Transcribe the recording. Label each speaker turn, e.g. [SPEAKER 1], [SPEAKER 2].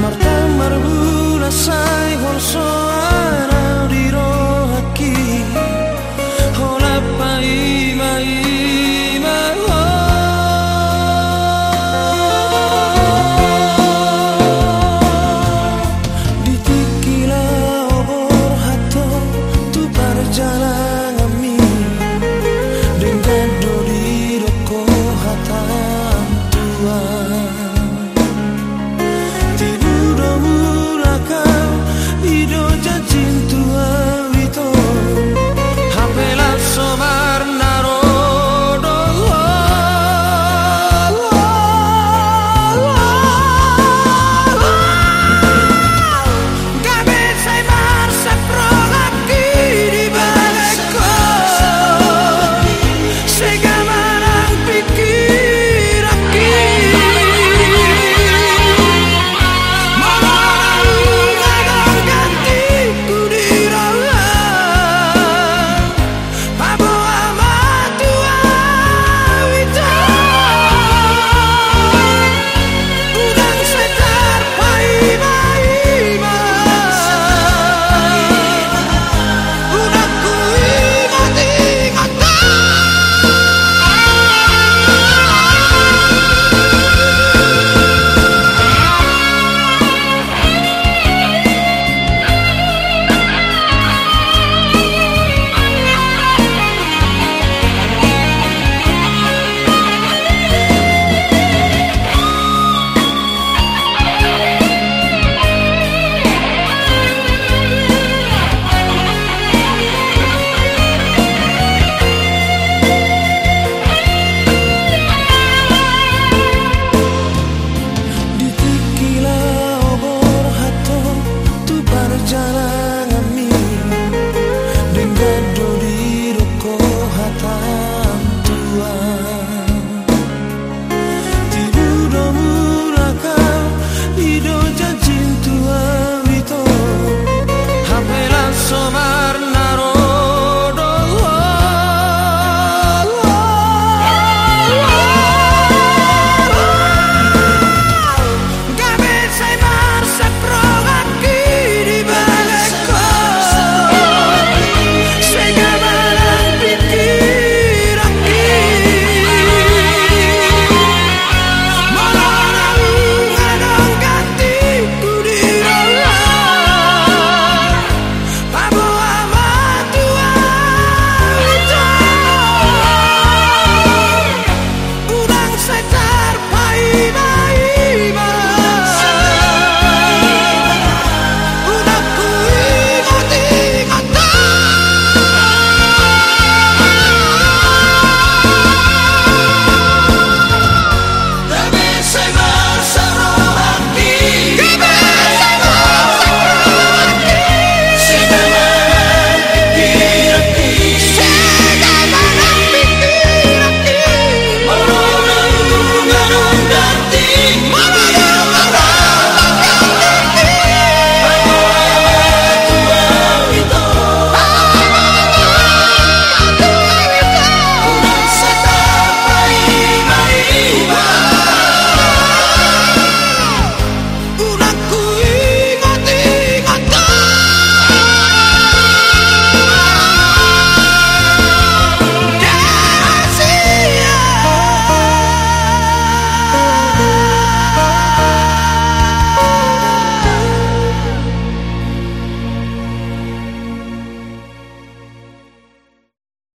[SPEAKER 1] Martemar bulasai gorsoan aldiro haki Holapa ima ima Ditikila obor hato tu perjalanan kami Dengan dori roko hatam tuan